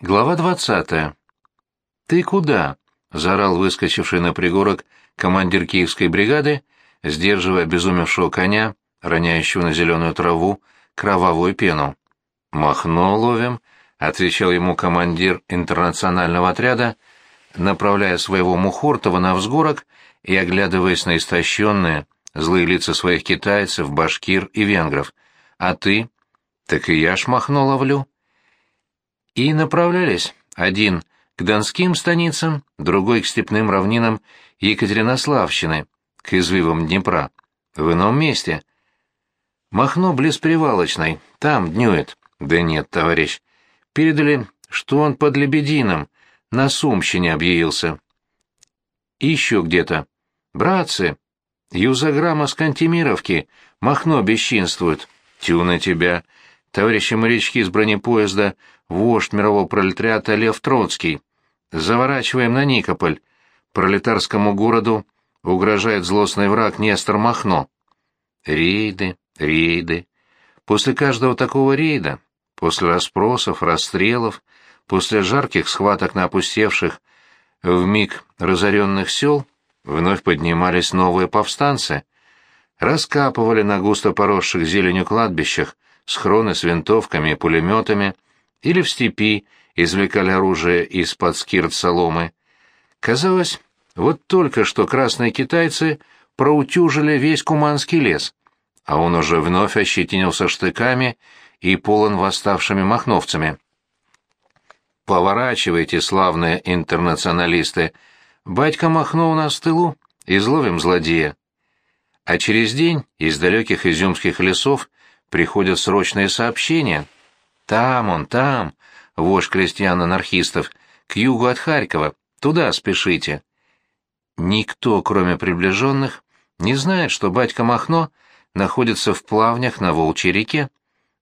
Глава двадцатая. «Ты куда?» — заорал выскочивший на пригорок командир киевской бригады, сдерживая обезумевшего коня, роняющего на зеленую траву кровавую пену. «Махно ловим», — отвечал ему командир интернационального отряда, направляя своего Мухортова на взгорок и оглядываясь на истощенные, злые лица своих китайцев, башкир и венгров. «А ты?» «Так и я ж махно ловлю» и направлялись, один к донским станицам, другой к степным равнинам Екатеринославщины, к извивам Днепра, в ином месте. Махно близ Привалочной, там днюет. Да нет, товарищ. Передали, что он под Лебедином, на Сумщине объявился. Еще где-то. Братцы, юзаграмма с Кантемировки, Махно бесчинствует. Тю на тебя. Товарищи морячки с бронепоезда вождь мирового пролетариата Лев Троцкий. Заворачиваем на Никополь. Пролетарскому городу угрожает злостный враг Нестор Махно. Рейды, рейды. После каждого такого рейда, после расспросов, расстрелов, после жарких схваток на опустевших, в миг разоренных сел, вновь поднимались новые повстанцы. Раскапывали на густо поросших зеленью кладбищах схроны с винтовками и пулеметами, или в степи извлекали оружие из-под скирт соломы. Казалось, вот только что красные китайцы проутюжили весь Куманский лес, а он уже вновь ощетинился штыками и полон восставшими махновцами. «Поворачивайте, славные интернационалисты! Батька Махно у нас в тылу, изловим злодея!» А через день из далеких изюмских лесов приходят срочные сообщения — там он, там, вождь крестьян-анархистов, к югу от Харькова, туда спешите. Никто, кроме приближенных, не знает, что батька Махно находится в плавнях на Волчьей реке.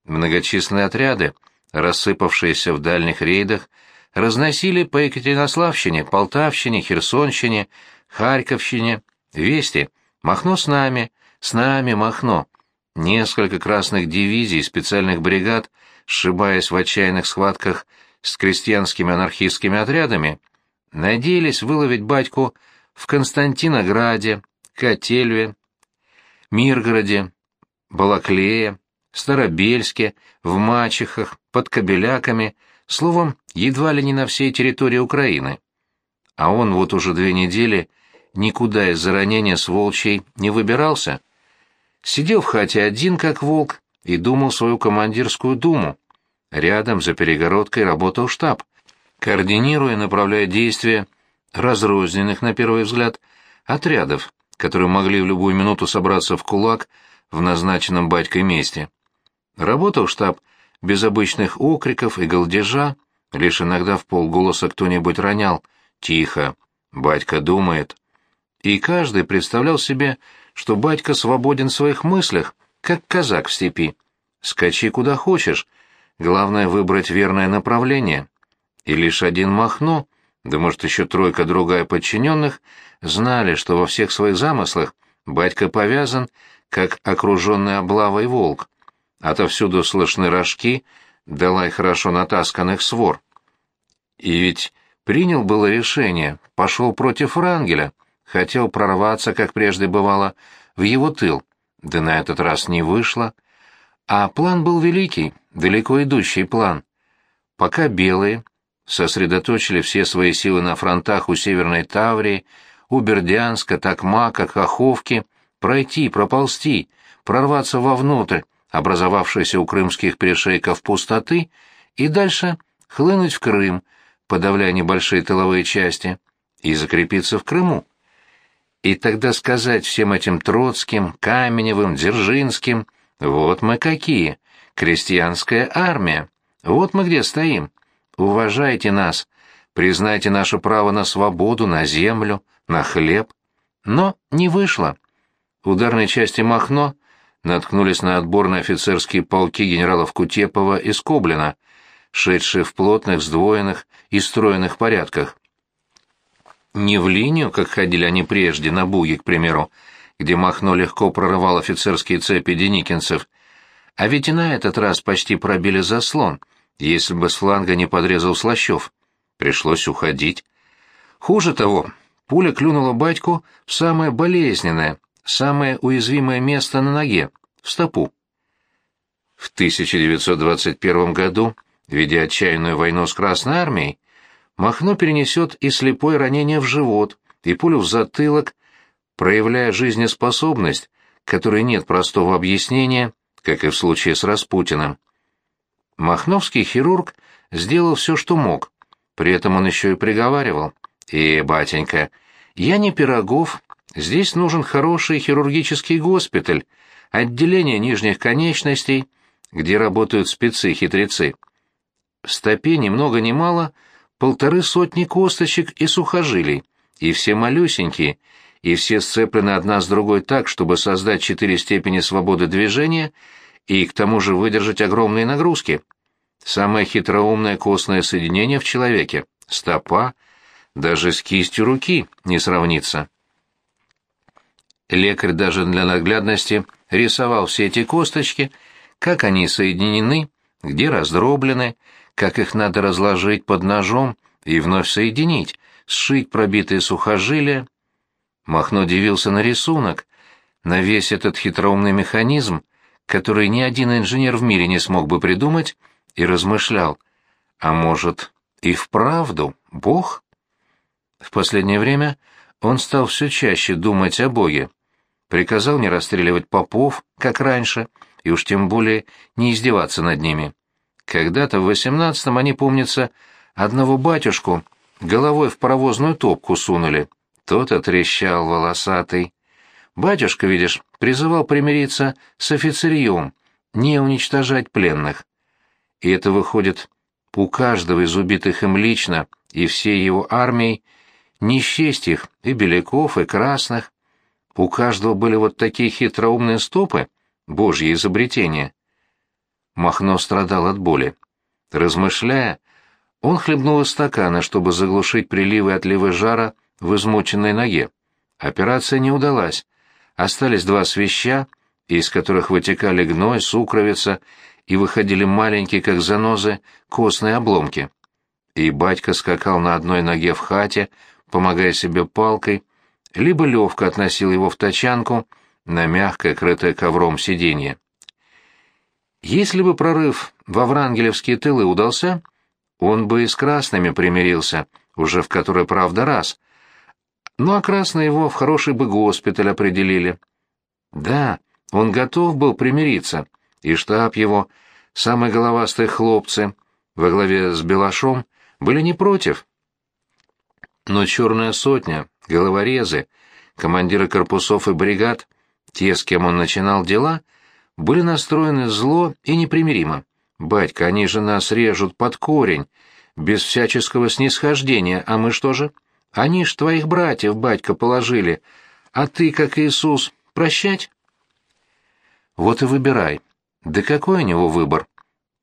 Многочисленные отряды, рассыпавшиеся в дальних рейдах, разносили по Екатеринославщине, Полтавщине, Херсонщине, Харьковщине вести «Махно с нами, с нами Махно». Несколько красных дивизий специальных бригад – сшибаясь в отчаянных схватках с крестьянскими анархистскими отрядами, надеялись выловить батьку в Константинограде, Котельве, Миргороде, Балаклее, Старобельске, в Мачехах, под Кобеляками, словом, едва ли не на всей территории Украины. А он вот уже две недели никуда из-за ранения с Волчей не выбирался. Сидел в хате один, как волк, и думал свою командирскую думу. Рядом, за перегородкой, работал штаб, координируя и направляя действия разрозненных, на первый взгляд, отрядов, которые могли в любую минуту собраться в кулак в назначенном батькой месте. Работал штаб без обычных окриков и галдежа, лишь иногда в полголоса кто-нибудь ронял «Тихо, батька думает». И каждый представлял себе, что батька свободен в своих мыслях, как казак в степи. Скачи куда хочешь, главное выбрать верное направление. И лишь один Махно, да может еще тройка другая подчиненных, знали, что во всех своих замыслах батька повязан, как окруженный облавой волк. Отовсюду слышны рожки, дала и хорошо натасканных свор. И ведь принял было решение, пошел против Врангеля, хотел прорваться, как прежде бывало, в его тыл да на этот раз не вышло. А план был великий, далеко идущий план. Пока белые сосредоточили все свои силы на фронтах у Северной Таврии, у Бердянска, Токмака, Каховки, пройти, проползти, прорваться вовнутрь, образовавшейся у крымских перешейков пустоты, и дальше хлынуть в Крым, подавляя небольшие тыловые части, и закрепиться в Крыму. И тогда сказать всем этим Троцким, Каменевым, Дзержинским, вот мы какие, крестьянская армия, вот мы где стоим, уважайте нас, признайте наше право на свободу, на землю, на хлеб. Но не вышло. Ударные части Махно наткнулись на отборные офицерские полки генералов Кутепова и Скоблина, шедшие в плотных, сдвоенных и стройных порядках. Не в линию, как ходили они прежде, на буги, к примеру, где Махно легко прорывал офицерские цепи деникинцев, а ведь и на этот раз почти пробили заслон, если бы с фланга не подрезал Слащев. Пришлось уходить. Хуже того, пуля клюнула батьку в самое болезненное, самое уязвимое место на ноге, в стопу. В 1921 году, ведя отчаянную войну с Красной Армией, Махно перенесет и слепое ранение в живот, и пулю в затылок, проявляя жизнеспособность, которой нет простого объяснения, как и в случае с Распутиным. Махновский хирург сделал все, что мог, при этом он еще и приговаривал. «И, батенька, я не Пирогов, здесь нужен хороший хирургический госпиталь, отделение нижних конечностей, где работают спецы-хитрецы. В стопе ни много ни мало полторы сотни косточек и сухожилий, и все малюсенькие, и все сцеплены одна с другой так, чтобы создать четыре степени свободы движения и к тому же выдержать огромные нагрузки. Самое хитроумное костное соединение в человеке — стопа, даже с кистью руки не сравнится. Лекарь даже для наглядности рисовал все эти косточки, как они соединены, где раздроблены, как их надо разложить под ножом и вновь соединить, сшить пробитые сухожилия. Махно дивился на рисунок, на весь этот хитроумный механизм, который ни один инженер в мире не смог бы придумать, и размышлял, а может, и вправду Бог? В последнее время он стал все чаще думать о Боге. Приказал не расстреливать попов, как раньше, и уж тем более не издеваться над ними. Когда-то в восемнадцатом они, помнится, одного батюшку головой в паровозную топку сунули. Тот отрещал волосатый. Батюшка, видишь, призывал примириться с офицерьем, не уничтожать пленных. И это выходит, у каждого из убитых им лично и всей его армией не счесть их, и беляков, и красных. У каждого были вот такие хитроумные стопы, божьи изобретения. Махно страдал от боли. Размышляя, он хлебнул из стакана, чтобы заглушить приливы отливы жара в измученной ноге. Операция не удалась. Остались два свища, из которых вытекали гной, сукровица и выходили маленькие, как занозы, костные обломки. И батька скакал на одной ноге в хате, помогая себе палкой, либо Левка относил его в тачанку на мягкое, крытое ковром сиденье. Если бы прорыв во Врангелевские тылы удался, он бы и с красными примирился, уже в который, правда, раз. Ну а красные его в хороший бы госпиталь определили. Да, он готов был примириться, и штаб его, самые головастые хлопцы, во главе с Белашом, были не против. Но черная сотня, головорезы, командиры корпусов и бригад, те, с кем он начинал дела, были настроены зло и непримиримо. «Батька, они же нас режут под корень, без всяческого снисхождения, а мы что же? Они ж твоих братьев, батька, положили, а ты, как Иисус, прощать?» Вот и выбирай. Да какой у него выбор?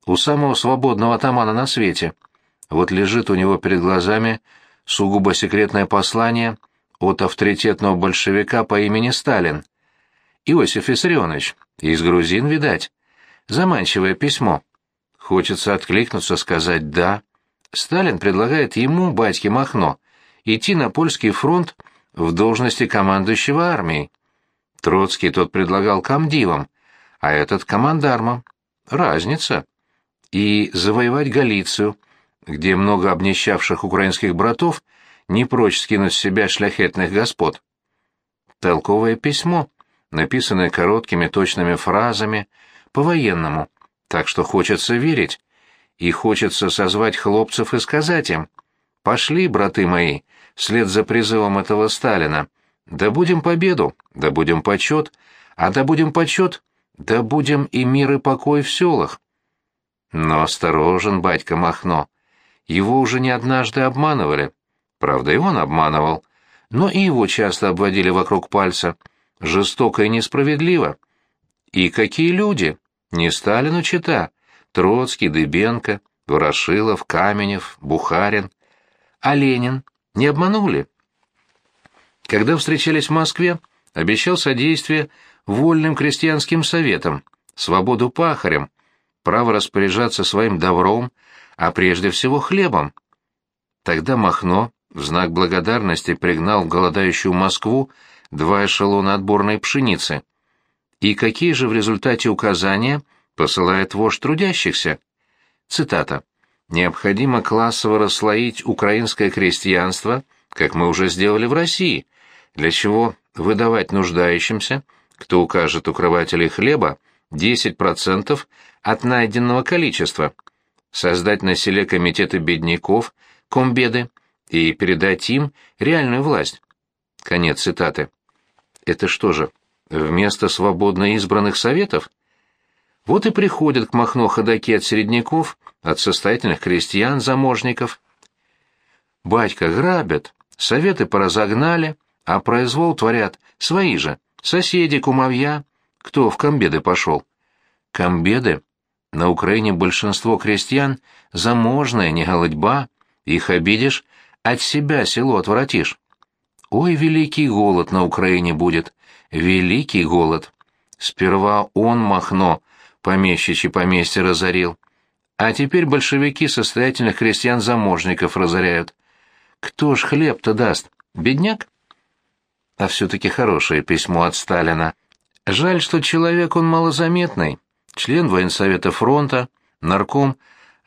У самого свободного атамана на свете. Вот лежит у него перед глазами сугубо секретное послание от авторитетного большевика по имени Сталин. Иосиф Виссарионович, из грузин, видать. Заманчивое письмо. Хочется откликнуться, сказать «да». Сталин предлагает ему, батьке Махно, идти на польский фронт в должности командующего армией. Троцкий тот предлагал комдивам, а этот командармом. Разница. И завоевать Галицию, где много обнищавших украинских братов не прочь скинуть с себя шляхетных господ. Толковое письмо, написанное короткими точными фразами, по-военному, так что хочется верить. И хочется созвать хлопцев и сказать им, «Пошли, браты мои, вслед за призывом этого Сталина. Да будем победу, да будем почет, а да будем почет, да будем и мир и покой в селах. Но осторожен, батька Махно. Его уже не однажды обманывали. Правда, и он обманывал. Но и его часто обводили вокруг пальца. Жестоко и несправедливо. И какие люди? Не Сталину чита. Троцкий, Дыбенко, Ворошилов, Каменев, Бухарин. А Ленин? Не обманули? Когда встречались в Москве, обещал содействие вольным крестьянским советам, свободу пахарям, право распоряжаться своим добром, а прежде всего хлебом. Тогда Махно в знак благодарности пригнал в голодающую Москву два эшелона отборной пшеницы. И какие же в результате указания посылает вождь трудящихся? Цитата. «Необходимо классово расслоить украинское крестьянство, как мы уже сделали в России, для чего выдавать нуждающимся, кто укажет укрывателей хлеба, 10% от найденного количества, создать на селе комитеты бедняков, комбеды, и передать им реальную власть. Конец цитаты. Это что же, вместо свободно избранных советов? Вот и приходят к Махно ходаки от середняков, от состоятельных крестьян, заможников. Батька грабят, советы поразогнали, а произвол творят свои же, соседи, кумовья. Кто в комбеды пошел? Комбеды? На Украине большинство крестьян заможные, не голодьба. Их обидишь, от себя село отворотишь. Ой, великий голод на Украине будет, великий голод. Сперва он, Махно, помещичьи поместье разорил. А теперь большевики состоятельных крестьян-заможников разоряют. Кто ж хлеб-то даст? Бедняк? А все-таки хорошее письмо от Сталина. Жаль, что человек он малозаметный. Член военсовета фронта, нарком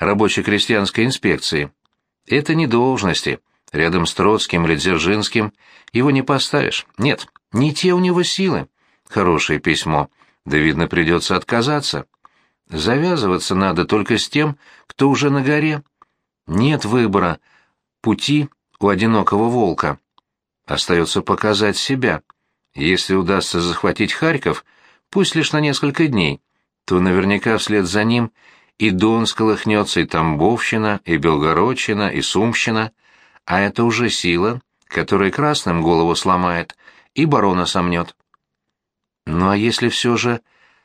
рабоче-крестьянской инспекции. Это не должности. Рядом с Троцким или Дзержинским его не поставишь. Нет, не те у него силы. Хорошее письмо. Да, видно, придется отказаться. Завязываться надо только с тем, кто уже на горе. Нет выбора, пути у одинокого волка. Остается показать себя. Если удастся захватить Харьков, пусть лишь на несколько дней, то наверняка вслед за ним и Дон сколыхнется, и Тамбовщина, и Белгородчина, и Сумщина, а это уже сила, которая красным голову сломает и барона сомнет. Ну а если все же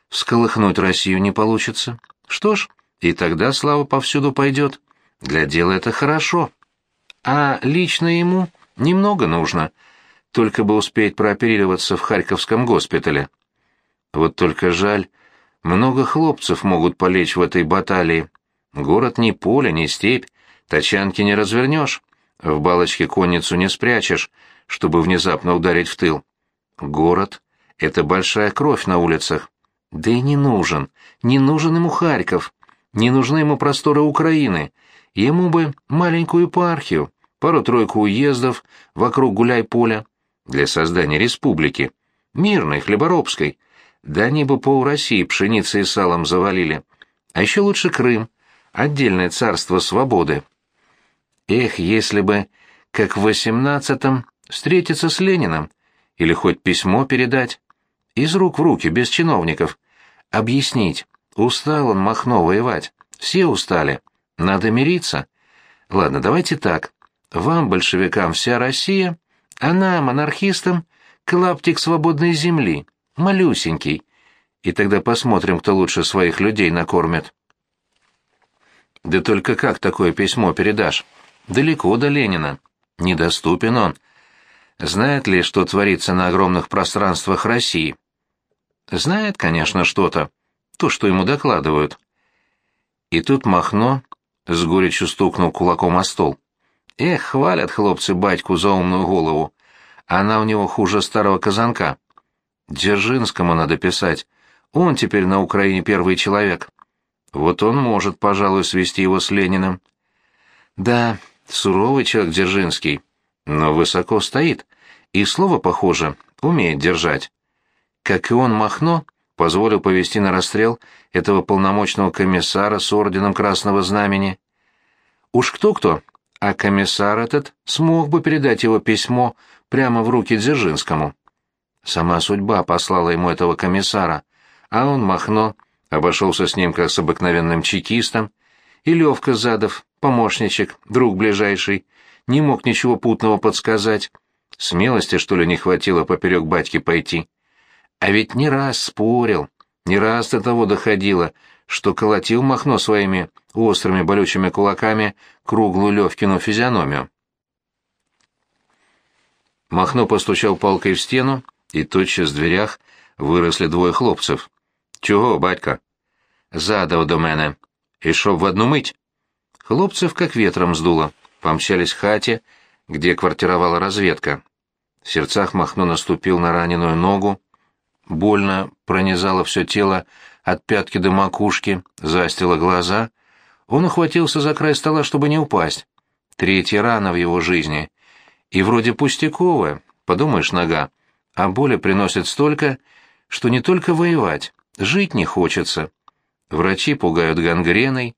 всколыхнуть Россию не получится? Что ж, и тогда слава повсюду пойдет. Для дела это хорошо. А лично ему немного нужно, только бы успеть прооперироваться в Харьковском госпитале. Вот только жаль, много хлопцев могут полечь в этой баталии. Город не поле, не степь, тачанки не развернешь, в балочке конницу не спрячешь, чтобы внезапно ударить в тыл. Город — это большая кровь на улицах. Да и не нужен, не нужен ему Харьков, не нужны ему просторы Украины. Ему бы маленькую епархию, пару-тройку уездов вокруг гуляй-поля для создания республики, мирной, хлеборобской — да они бы пол России пшеницей и салом завалили. А еще лучше Крым, отдельное царство свободы. Эх, если бы, как в восемнадцатом, встретиться с Лениным, или хоть письмо передать, из рук в руки, без чиновников, объяснить, устал он Махно воевать, все устали, надо мириться. Ладно, давайте так, вам, большевикам, вся Россия, а нам, анархистам, клаптик свободной земли, малюсенький, и тогда посмотрим, кто лучше своих людей накормит. Да только как такое письмо передашь? Далеко до Ленина. Недоступен он. Знает ли, что творится на огромных пространствах России? Знает, конечно, что-то. То, что ему докладывают. И тут Махно с горечью стукнул кулаком о стол. Эх, хвалят хлопцы батьку за умную голову. Она у него хуже старого казанка. Дзержинскому надо писать. Он теперь на Украине первый человек. Вот он может, пожалуй, свести его с Лениным. Да, суровый человек Дзержинский, но высоко стоит, и слово, похоже, умеет держать. Как и он, Махно, позволил повести на расстрел этого полномочного комиссара с орденом Красного Знамени. Уж кто-кто, а комиссар этот смог бы передать его письмо прямо в руки Дзержинскому. Сама судьба послала ему этого комиссара, а он, Махно, обошелся с ним как с обыкновенным чекистом, и Левка Задов, помощничек, друг ближайший, не мог ничего путного подсказать. Смелости, что ли, не хватило поперек батьки пойти. А ведь не раз спорил, не раз до того доходило, что колотил Махно своими острыми болючими кулаками круглую Левкину физиономию. Махно постучал палкой в стену, і тотчас в дверях виросли двоє хлопців. Чого, батька? Задав до мене. Ішов в одну мить. Хлопцев как ветром сдуло, помчались к хате, где квартировала разведка. В сердцах Махно наступил на раненую ногу, больно пронизало все тело от пятки до макушки, застило глаза. Он ухватился за край стола, чтобы не упасть. Третья рана в его жизни. И вроде пустяковая, подумаешь, нога, а боли приносит столько, что не только воевать, жить не хочется. Врачи пугают гангреной,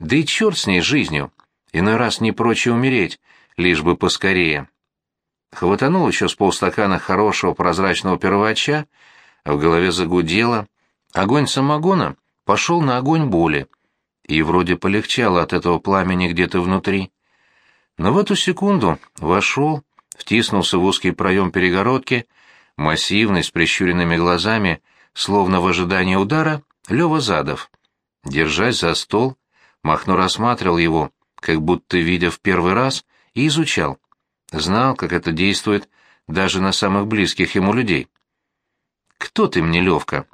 да и черт с ней жизнью, иной раз не прочь умереть, лишь бы поскорее. Хватанул еще с полстакана хорошего прозрачного первача, а в голове загудело. Огонь самогона пошел на огонь боли, и вроде полегчало от этого пламени где-то внутри. Но в эту секунду вошел, втиснулся в узкий проем перегородки, массивный, с прищуренными глазами, словно в ожидании удара, Лёва Задов. Держась за стол, Махно рассматривал его, как будто видя в первый раз, и изучал. Знал, как это действует даже на самых близких ему людей. «Кто ты мне, Левка?»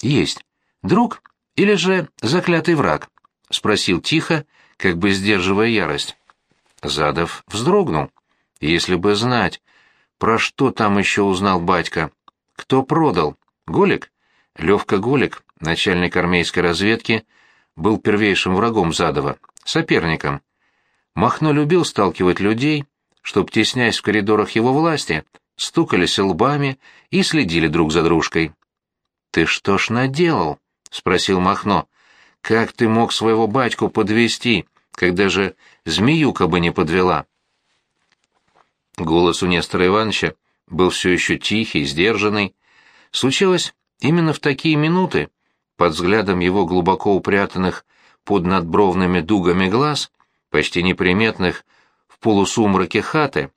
«Есть. Друг или же заклятый враг?» — спросил тихо, как бы сдерживая ярость. Задов вздрогнул. «Если бы знать, про что там еще узнал батька? Кто продал? Голик?» Левка Голик, начальник армейской разведки, был первейшим врагом Задова, соперником. Махно любил сталкивать людей, чтоб, теснясь в коридорах его власти, стукались лбами и следили друг за дружкой. «Ты что ж наделал?» — спросил Махно. «Как ты мог своего батьку подвести, когда же змеюка бы не подвела?» Голос у Нестора Ивановича был все еще тихий, сдержанный. Случилось именно в такие минуты, под взглядом его глубоко упрятанных под надбровными дугами глаз, почти неприметных в полусумраке хаты.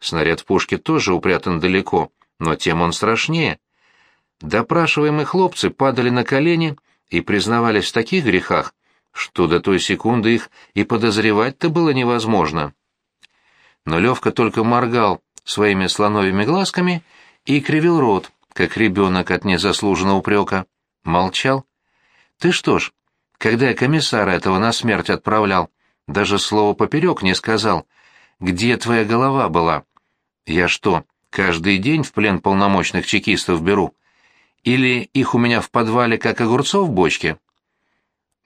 Снаряд в пушке тоже упрятан далеко, но тем он страшнее. Допрашиваемые хлопцы падали на колени и признавались в таких грехах, что до той секунды их и подозревать-то было невозможно. Но Левка только моргал своими слоновыми глазками и кривил рот, как ребенок от незаслуженного упрека. Молчал. «Ты что ж, когда я комиссара этого на смерть отправлял, даже слова поперек не сказал. Где твоя голова была? Я что, каждый день в плен полномочных чекистов беру? Или их у меня в подвале, как огурцов в бочке?»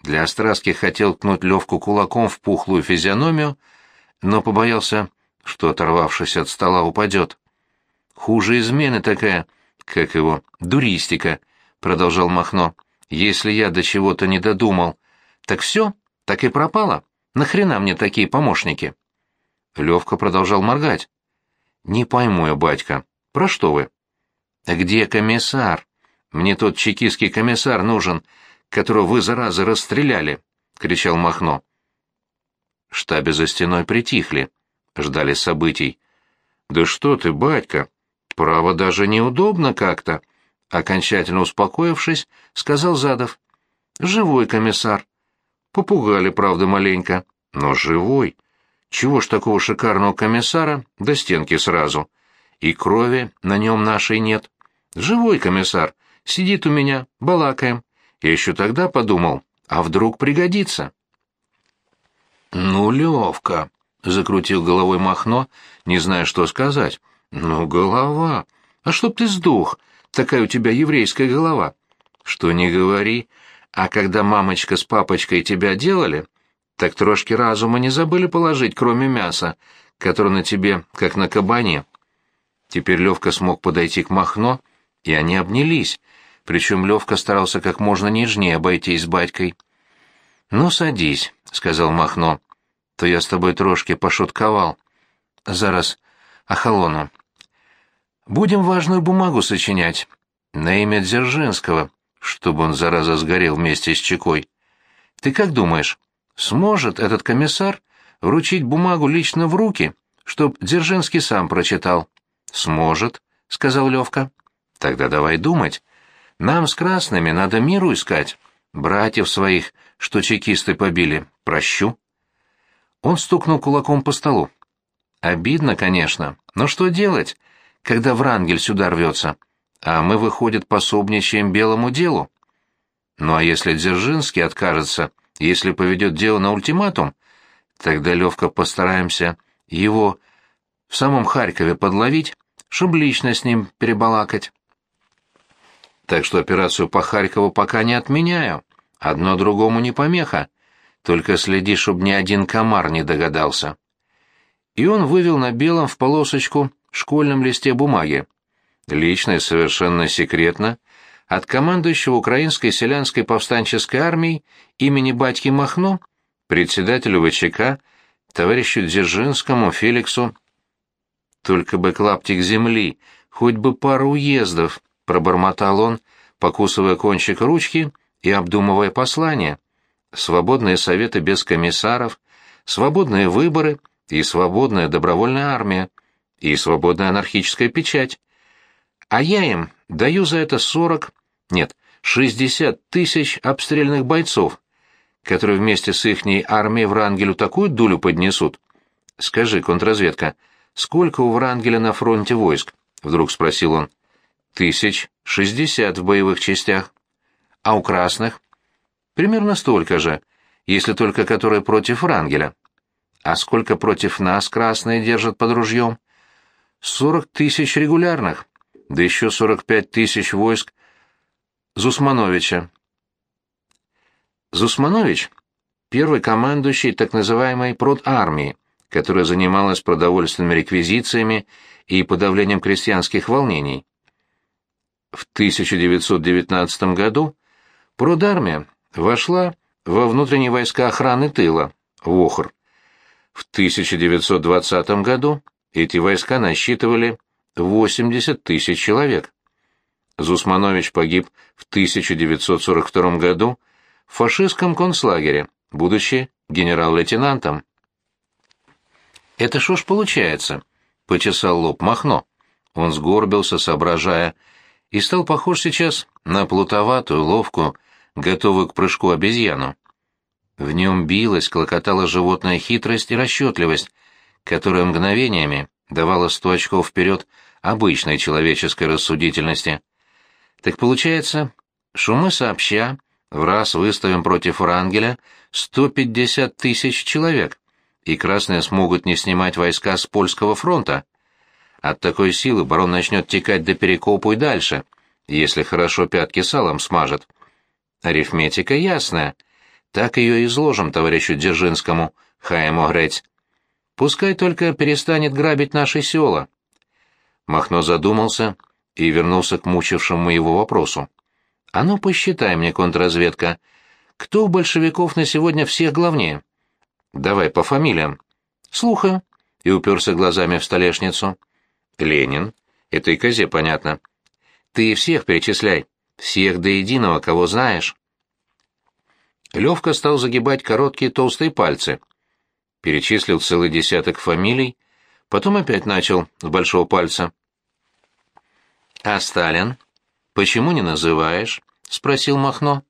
Для Остраски хотел ткнуть Левку кулаком в пухлую физиономию, но побоялся, что, оторвавшись от стола, упадет. «Хуже измены такая, как его, дуристика», — продолжал Махно. «Если я до чего-то не додумал, так все, так и пропало. Нахрена мне такие помощники?» Левка продолжал моргать. «Не пойму я, батька, про что вы?» «Где комиссар? Мне тот чекистский комиссар нужен, которого вы, зараза, расстреляли!» — кричал Махно. Штабе за стеной притихли, ждали событий. «Да что ты, батька, право даже неудобно как-то!» Окончательно успокоившись, сказал Задов. «Живой комиссар. Попугали, правда, маленько, но живой. Чего ж такого шикарного комиссара до стенки сразу? И крови на нем нашей нет. Живой комиссар. Сидит у меня, балакаем. Я еще тогда подумал, а вдруг пригодится?» «Ну, Левка!» — закрутил головой Махно, не зная, что сказать. «Ну, голова! А чтоб ты сдох! Такая у тебя еврейская голова!» «Что не говори, а когда мамочка с папочкой тебя делали, так трошки разума не забыли положить, кроме мяса, которое на тебе, как на кабане». Теперь Левка смог подойти к Махно, и они обнялись, причем Левка старался как можно нежнее обойтись с батькой. «Ну, садись», — сказал Махно то я с тобой трошки пошутковал. Зараз охолону. Будем важную бумагу сочинять. На имя Дзержинского, чтобы он, зараза, сгорел вместе с Чекой. Ты как думаешь, сможет этот комиссар вручить бумагу лично в руки, чтоб Дзержинский сам прочитал? Сможет, — сказал Левка. Тогда давай думать. Нам с красными надо миру искать. Братьев своих, что чекисты побили, прощу. Он стукнул кулаком по столу. Обидно, конечно, но что делать, когда Врангель сюда рвется, а мы, выходит, пособничаем белому делу? Ну а если Дзержинский откажется, если поведет дело на ультиматум, Тогда, Левка, постараемся его в самом Харькове подловить, чтобы лично с ним перебалакать. Так что операцию по Харькову пока не отменяю. Одно другому не помеха. Только следи, чтобы ни один комар не догадался. И он вывел на белом в полосочку школьном листе бумаги. Лично и совершенно секретно от командующего Украинской селянской повстанческой армией имени батьки Махно, председателю ВЧК, товарищу Дзержинскому, Феликсу. Только бы клаптик земли, хоть бы пару уездов, пробормотал он, покусывая кончик ручки и обдумывая послание. Свободные советы без комиссаров, свободные выборы и свободная добровольная армия, и свободная анархическая печать. А я им даю за это сорок, нет, шестьдесят тысяч обстрельных бойцов, которые вместе с ихней армией Врангелю такую дулю поднесут. Скажи, контрразведка, сколько у Врангеля на фронте войск? Вдруг спросил он тысяч шестьдесят в боевых частях. А у красных? Примерно столько же, если только которые против Рангеля. А сколько против нас красные держат под ружьем? Сорок тысяч регулярных, да еще сорок пять тысяч войск Зусмановича. Зусманович — первый командующий так называемой прод-армии, которая занималась продовольственными реквизициями и подавлением крестьянских волнений. В 1919 году Продармия вошла во внутренние войска охраны тыла, ВОХР. В 1920 году эти войска насчитывали 80 тысяч человек. Зусманович погиб в 1942 году в фашистском концлагере, будучи генерал-лейтенантом. «Это что ж получается?» — почесал лоб Махно. Он сгорбился, соображая, и стал похож сейчас на плутоватую, ловкую, готовую к прыжку обезьяну. В нем билась, клокотала животная хитрость и расчетливость, которая мгновениями давала сто очков вперед обычной человеческой рассудительности. Так получается, что мы сообща в раз выставим против Врангеля 150 тысяч человек, и красные смогут не снимать войска с польского фронта. От такой силы барон начнет текать до Перекопу и дальше, если хорошо пятки салом смажет. Арифметика ясная. Так ее изложим товарищу Дзержинскому, Хаему Грець. Пускай только перестанет грабить наши села. Махно задумался и вернулся к мучившему его вопросу. «А ну, посчитай мне, контрразведка, кто у большевиков на сегодня всех главнее?» «Давай по фамилиям». «Слухаю», — и уперся глазами в столешницу. Ленин. Это и козе понятно. Ты всех перечисляй. Всех до единого, кого знаешь. Левка стал загибать короткие толстые пальцы. Перечислил целый десяток фамилий, потом опять начал с большого пальца. «А Сталин? Почему не называешь?» — спросил Махно.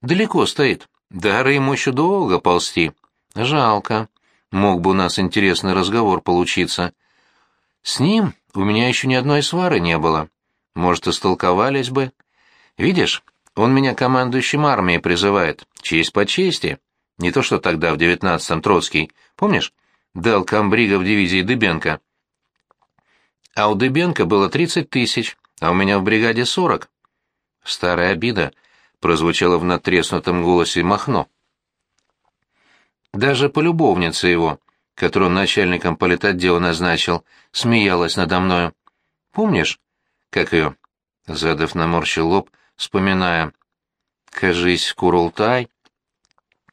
«Далеко стоит. Дары ему еще долго ползти. Жалко. Мог бы у нас интересный разговор получиться. С ним у меня еще ни одной свары не было. Может, истолковались бы. Видишь, он меня командующим армией призывает. Честь по чести. Не то, что тогда, в девятнадцатом, Троцкий. Помнишь? Дал комбрига в дивизии Дыбенко. А у Дыбенко было тридцать тысяч, а у меня в бригаде сорок. Старая обида прозвучала в натреснутом голосе Махно. Даже полюбовница его, которую начальником политотдела назначил, смеялась надо мною. Помнишь, как ее?» Задов наморщил лоб, вспоминая. «Кажись, Курултай?»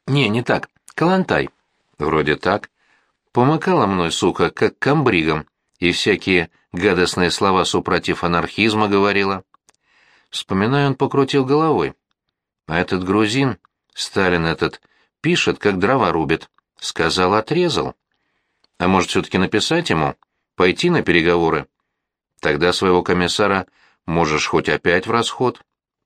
«Не, не так. Калантай». «Вроде так. Помыкала мной, сука, как комбригом, и всякие гадостные слова супротив анархизма говорила». Вспоминая, он покрутил головой. «А этот грузин, Сталин этот, пишет, как дрова рубит. Сказал, отрезал». А может, все-таки написать ему? Пойти на переговоры? Тогда своего комиссара можешь хоть опять в расход.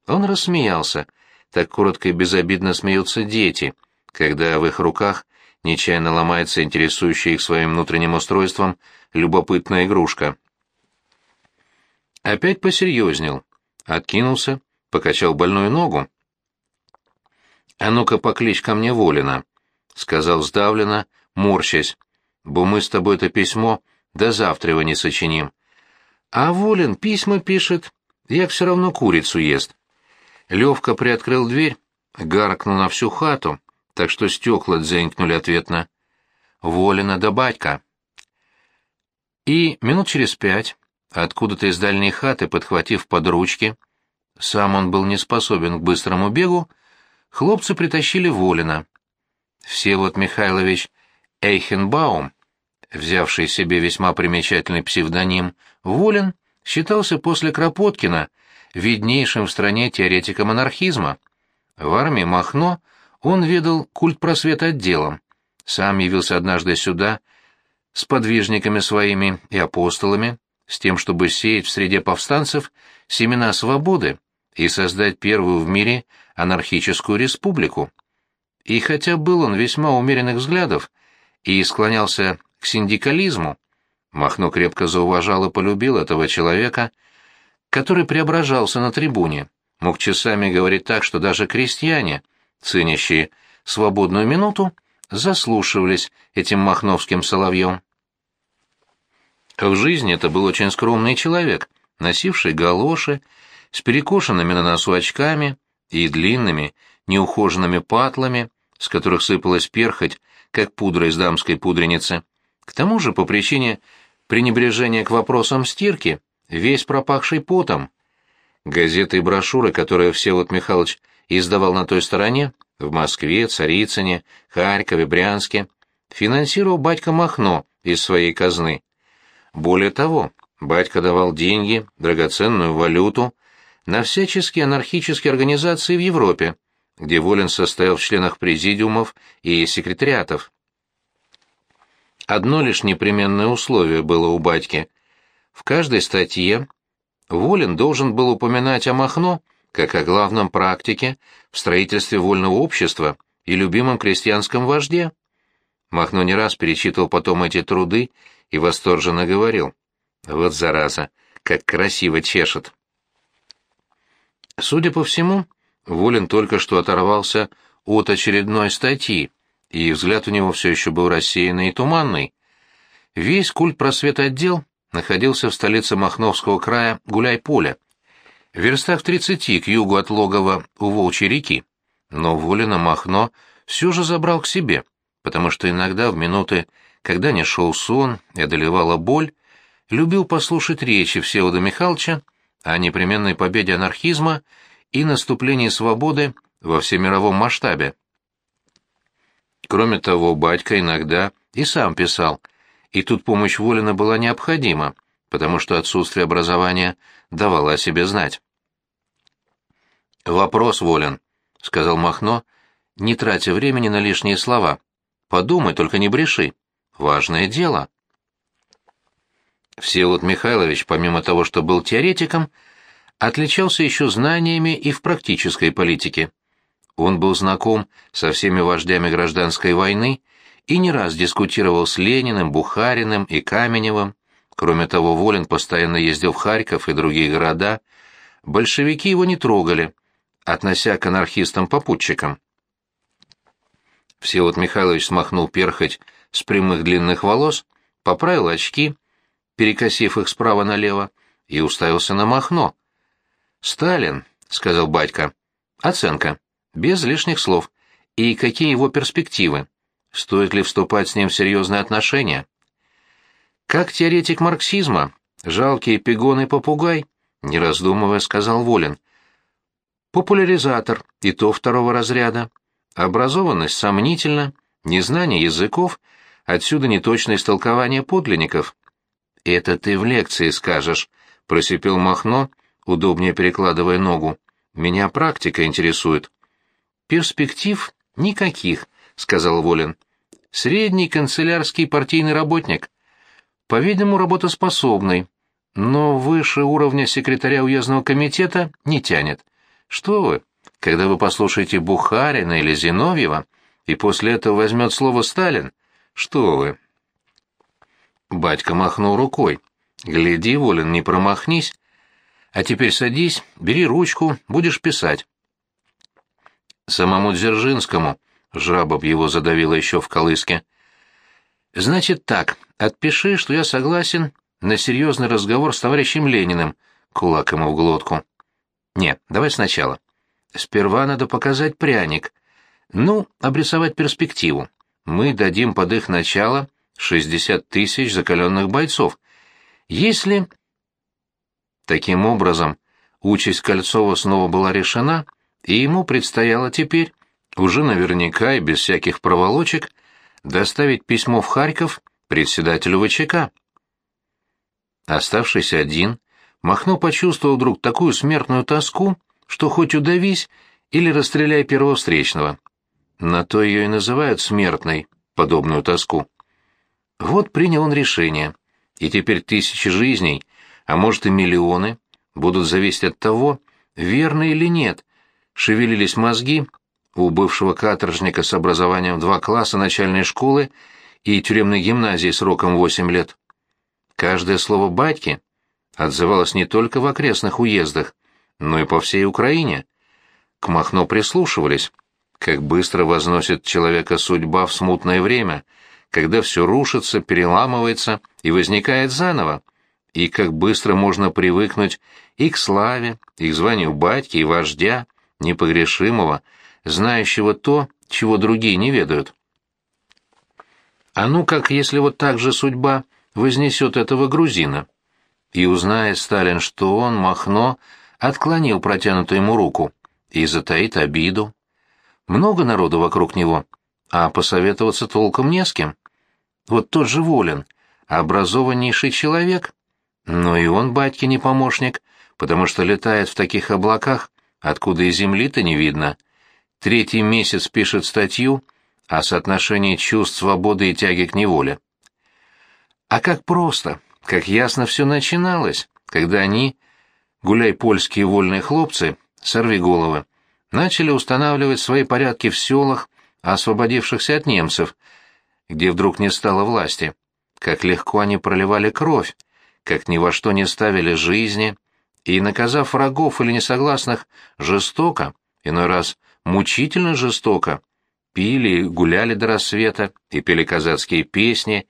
Он рассмеялся. Так коротко и безобидно смеются дети, когда в их руках нечаянно ломается интересующая их своим внутренним устройством любопытная игрушка. Опять посерьезнел. Откинулся, покачал больную ногу. «А ну-ка покличь ко мне Волина», — сказал сдавленно, морщась, «бо мы с тобой это письмо до завтра его не сочиним. А Волин письма пишет, як все равно курицу ест». Левка приоткрыл дверь, гаркнул на всю хату, так что стекла дзенькнули ответно. «Волина да батька». И минут через пять, откуда-то из дальней хаты, подхватив под ручки, сам он был не способен к быстрому бегу, хлопцы притащили Волина. Всеволод Михайлович Эйхенбаум, взявший себе весьма примечательный псевдоним Волин, считался после Кропоткина виднейшим в стране теоретиком анархизма. В армии Махно он ведал культ просвета отделом, сам явился однажды сюда с подвижниками своими и апостолами, с тем, чтобы сеять в среде повстанцев семена свободы и создать первую в мире анархическую республику. И хотя был он весьма умеренных взглядов и склонялся к синдикализму, Махно крепко зауважал и полюбил этого человека, который преображался на трибуне, мог часами говорить так, что даже крестьяне, ценящие свободную минуту, заслушивались этим махновским соловьем. В жизни это был очень скромный человек, носивший галоши, с перекошенными на носу очками и длинными, неухоженными патлами, с которых сыпалась перхоть, как пудра из дамской пудреницы. К тому же, по причине пренебрежения к вопросам стирки, весь пропахший потом. Газеты и брошюры, которые Всеволод Михайлович издавал на той стороне, в Москве, Царицыне, Харькове, Брянске, финансировал батька Махно из своей казны. Более того, батька давал деньги, драгоценную валюту на всяческие анархические организации в Европе, где Волин состоял в членах президиумов и секретариатов. Одно лишь непременное условие было у батьки. В каждой статье Волин должен был упоминать о Махно как о главном практике в строительстве вольного общества и любимом крестьянском вожде. Махно не раз перечитывал потом эти труды и восторженно говорил. «Вот зараза, как красиво чешет!» Судя по всему, Волин только что оторвался от очередной статьи, и взгляд у него все еще был рассеянный и туманный. Весь культ просвета отдел находился в столице Махновского края Гуляй-Поле, в верстах тридцати к югу от логова у Волчьей реки. Но Волина Махно все же забрал к себе, потому что иногда в минуты, когда не шел сон и одолевала боль, любил послушать речи Всеволода Михайловича о непременной победе анархизма и наступлении свободы во всемировом масштабе. Кроме того, батька иногда и сам писал, и тут помощь Волина была необходима, потому что отсутствие образования давало о себе знать. «Вопрос, Волин», — сказал Махно, не тратя времени на лишние слова. «Подумай, только не бреши. Важное дело». Всеволод Михайлович, помимо того, что был теоретиком, отличался еще знаниями и в практической политике. Он был знаком со всеми вождями гражданской войны и не раз дискутировал с Лениным, Бухариным и Каменевым. Кроме того, Волин постоянно ездил в Харьков и другие города. Большевики его не трогали, относя к анархистам-попутчикам. Всеволод Михайлович смахнул перхоть с прямых длинных волос, поправил очки, перекосив их справа налево, и уставился на Махно. «Сталин», — сказал батька. «Оценка. Без лишних слов. И какие его перспективы? Стоит ли вступать с ним в серьезные отношения?» «Как теоретик марксизма, жалкий пигон попугай», — не раздумывая сказал Волин. «Популяризатор, и то второго разряда. Образованность сомнительна, незнание языков, отсюда неточное истолкование подлинников. «Это ты в лекции скажешь», — просипел Махно, удобнее перекладывая ногу. «Меня практика интересует». «Перспектив никаких», — сказал Волин. «Средний канцелярский партийный работник. По-видимому, работоспособный, но выше уровня секретаря уездного комитета не тянет. Что вы, когда вы послушаете Бухарина или Зиновьева, и после этого возьмет слово Сталин? Что вы, Батька махнул рукой. «Гляди, Волин, не промахнись. А теперь садись, бери ручку, будешь писать». Самому Дзержинскому, жабоб его задавило еще в колыске, Значит так, отпиши, что я согласен на серьезный разговор с товарищем Лениным, кулак ему в глотку. Не, давай сначала. Сперва надо показать пряник. Ну, обрисовать перспективу. Мы дадим под их начало 60 тысяч закаленных бойцов. Если... Таким образом, участь Кольцова снова была решена, и ему предстояло теперь, уже наверняка и без всяких проволочек, доставить письмо в Харьков председателю ВЧК. Оставшись один, Махно почувствовал вдруг такую смертную тоску, что хоть удавись или расстреляй первого встречного. На то ее и называют смертной, подобную тоску. Вот принял он решение, и теперь тысячи жизней, а может и миллионы, будут зависеть от того, верно или нет, шевелились мозги у бывшего каторжника с образованием два класса начальной школы и тюремной гимназии сроком восемь лет. Каждое слово батьки отзывалось не только в окрестных уездах, но и по всей Украине. К Махно прислушивались, как быстро возносит человека судьба в смутное время, когда все рушится, переламывается и возникает заново, и как быстро можно привыкнуть и к славе, и к званию батьки и вождя, непогрешимого, знающего то, чего другие не ведают. А ну как, если вот так же судьба вознесет этого грузина? И узнает Сталин, что он, Махно, отклонил протянутую ему руку и затаит обиду. Много народу вокруг него, а посоветоваться толком не с кем. Вот тот же Волин, образованнейший человек, но и он батьке не помощник, потому что летает в таких облаках, откуда и земли-то не видно. Третий месяц пишет статью о соотношении чувств свободы и тяги к неволе. А как просто, как ясно все начиналось, когда они, гуляй польские вольные хлопцы, сорви головы, начали устанавливать свои порядки в селах, освободившихся от немцев, где вдруг не стало власти. Как легко они проливали кровь, как ни во что не ставили жизни, и, наказав врагов или несогласных жестоко, иной раз мучительно жестоко, пили, гуляли до рассвета и пели казацкие песни,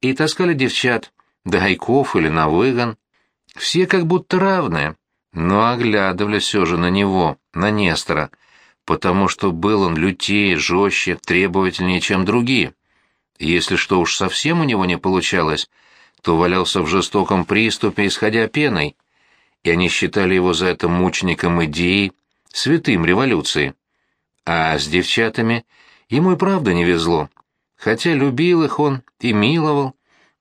и таскали девчат до Гайков или на выгон. Все как будто равные, но оглядывались все же на него, на Нестора, потому что был он лютее, жестче, требовательнее, чем другие. Если что уж совсем у него не получалось, то валялся в жестоком приступе, исходя пеной, и они считали его за это мучеником идеи, святым революции. А с девчатами ему и правда не везло, хотя любил их он и миловал,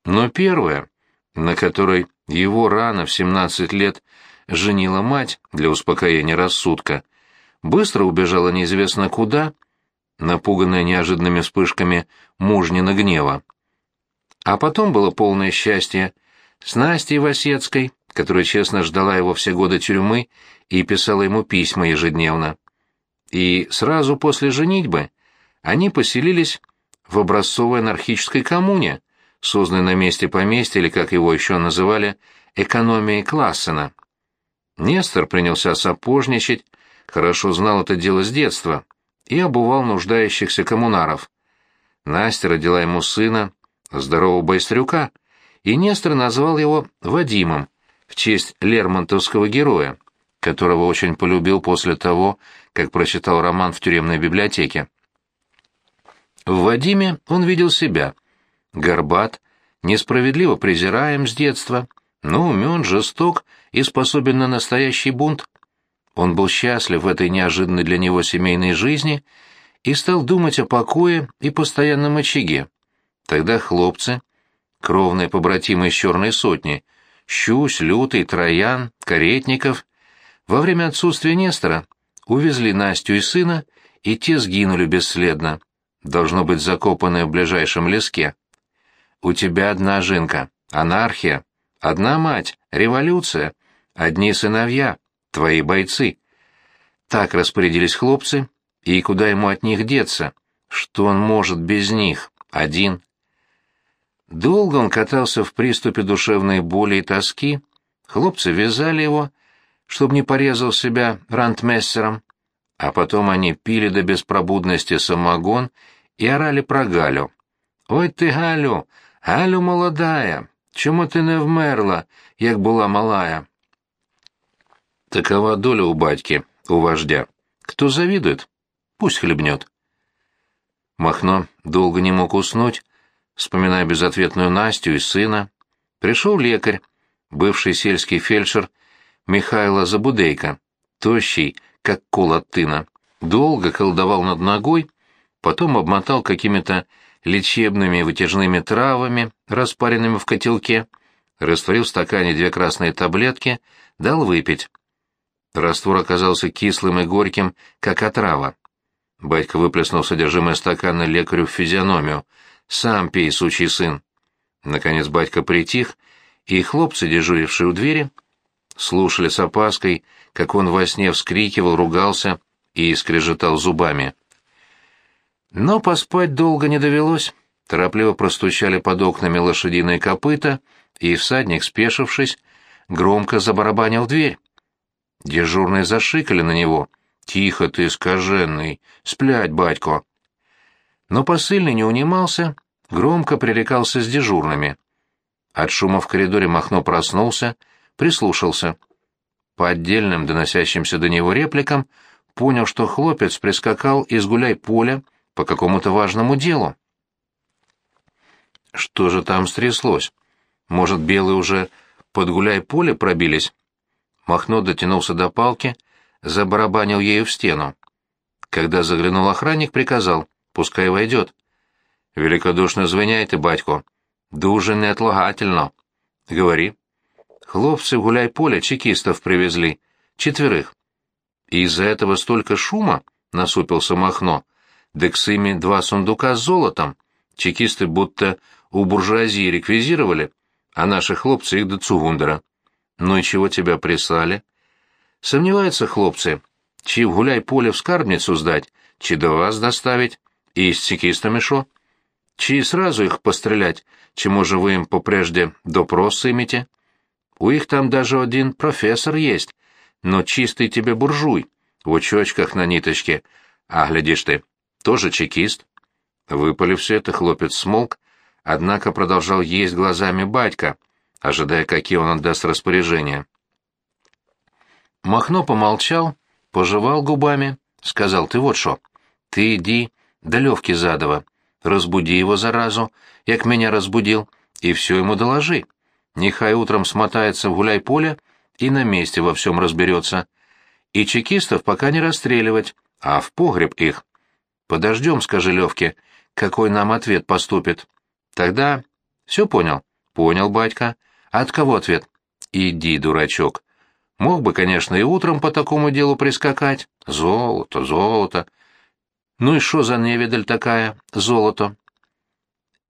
но первое, на которой его рано в 17 лет женила мать для успокоения рассудка, быстро убежала неизвестно куда, напуганная неожиданными вспышками мужнина гнева. А потом было полное счастье с Настей Васецкой, которая честно ждала его все годы тюрьмы и писала ему письма ежедневно. И сразу после женитьбы они поселились в образцовой анархической коммуне, созданной на месте поместья, или, как его еще называли, экономией Классена. Нестор принялся сапожничать, хорошо знал это дело с детства, и обувал нуждающихся коммунаров. Настя родила ему сына, здорового байстрюка, и Нестор назвал его Вадимом в честь лермонтовского героя, которого очень полюбил после того, как прочитал роман в тюремной библиотеке. В Вадиме он видел себя. Горбат, несправедливо презираем с детства, но умен, жесток и способен на настоящий бунт. Он был счастлив в этой неожиданной для него семейной жизни и стал думать о покое и постоянном очаге. Тогда хлопцы, кровные побратимы из черной сотни, Щусь, Лютый, Троян, Каретников, во время отсутствия Нестора увезли Настю и сына, и те сгинули бесследно, должно быть закопанные в ближайшем леске. У тебя одна жинка, анархия, одна мать, революция, одни сыновья, твои бойцы. Так распорядились хлопцы, и куда ему от них деться? Что он может без них, один? Долго он катался в приступе душевной боли и тоски, хлопцы вязали его, чтобы не порезал себя рантмессером, а потом они пили до беспробудности самогон и орали про Галю. Ой ти, Галю, Галю молодая, чому ти не вмерла, як була малая? Такова доля у батьки, у вождя. Кто завидует, пусть хлебнет. Махно долго не мог уснуть, вспоминая безответную Настю и сына. Пришел лекарь, бывший сельский фельдшер Михайло Забудейко, тощий, как кол от тына. Долго колдовал над ногой, потом обмотал какими-то лечебными вытяжными травами, распаренными в котелке, растворил в стакане две красные таблетки, дал выпить. Раствор оказался кислым и горьким, как отрава. Батька выплеснул содержимое стакана лекарю в физиономию. «Сам пей, сучий сын!» Наконец батька притих, и хлопцы, дежурившие у двери, слушали с опаской, как он во сне вскрикивал, ругался и скрежетал зубами. Но поспать долго не довелось. Торопливо простучали под окнами лошадиные копыта, и всадник, спешившись, громко забарабанил дверь. Дежурные зашикали на него. «Тихо ты, скаженный! Сплять, батько!» Но посыльный не унимался, громко пререкался с дежурными. От шума в коридоре Махно проснулся, прислушался. По отдельным доносящимся до него репликам понял, что хлопец прискакал из гуляй-поля по какому-то важному делу. Что же там стряслось? Может, белые уже под гуляй-поле пробились? Махно дотянулся до палки, забарабанил ею в стену. Когда заглянул охранник, приказал, пускай войдет. Великодушно звоняйте, батько. Дуже неотлагательно. Говори. Хлопцы гуляй-поле чекистов привезли. Четверых. И из-за этого столько шума, — насупился Махно. Дык с ими два сундука с золотом. Чекисты будто у буржуазии реквизировали, а наши хлопцы их до Цугундера. Ну и чего тебя прислали? Сомневаются хлопцы, чи в гуляй-поле в скарбницу сдать, чи до вас доставить, и с чекистами шо? Чи сразу их пострелять, чи, може, вы им попрежде допрос сымете? У их там даже один профессор есть, но чистый тебе буржуй, в очочках на ниточке, а, глядишь ты, тоже чекист. Выпали все это, хлопец смолк, однако продолжал есть глазами батька, ожидая, какие он отдаст распоряжения. Махно помолчал, пожевал губами, сказал, ты вот что, ты иди до Левки Задова, разбуди его заразу, як меня разбудил, и все ему доложи. Нехай утром смотается в гуляй-поле и на месте во всем разберется. И чекистов пока не расстреливать, а в погреб их. Подождем, скажи Левке, какой нам ответ поступит. Тогда... Все понял? Понял, батька. А от кого ответ? Иди, дурачок. Мог бы, конечно, и утром по такому делу прискакать. Золото, золото. Ну и что за невидаль такая, золото?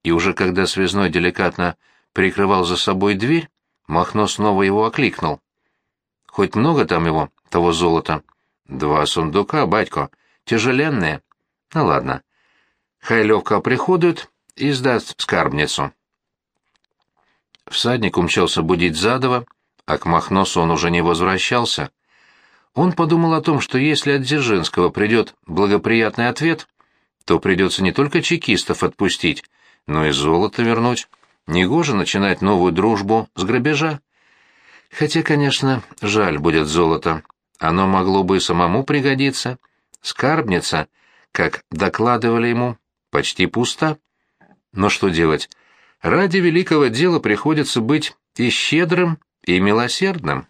И уже когда связной деликатно прикрывал за собой дверь, Махно снова его окликнул. Хоть много там его, того золота? Два сундука, батько, тяжеленные. Ну ладно. Хай легко приходует и сдаст скарбницу. Всадник умчался будить задово, а к Махносу он уже не возвращался. Он подумал о том, что если от Дзержинского придет благоприятный ответ, то придется не только чекистов отпустить, но и золото вернуть. Негоже начинать новую дружбу с грабежа. Хотя, конечно, жаль будет золото. Оно могло бы и самому пригодиться. Скарбница, как докладывали ему, почти пуста. Но что делать? Ради великого дела приходится быть и щедрым, и милосердным.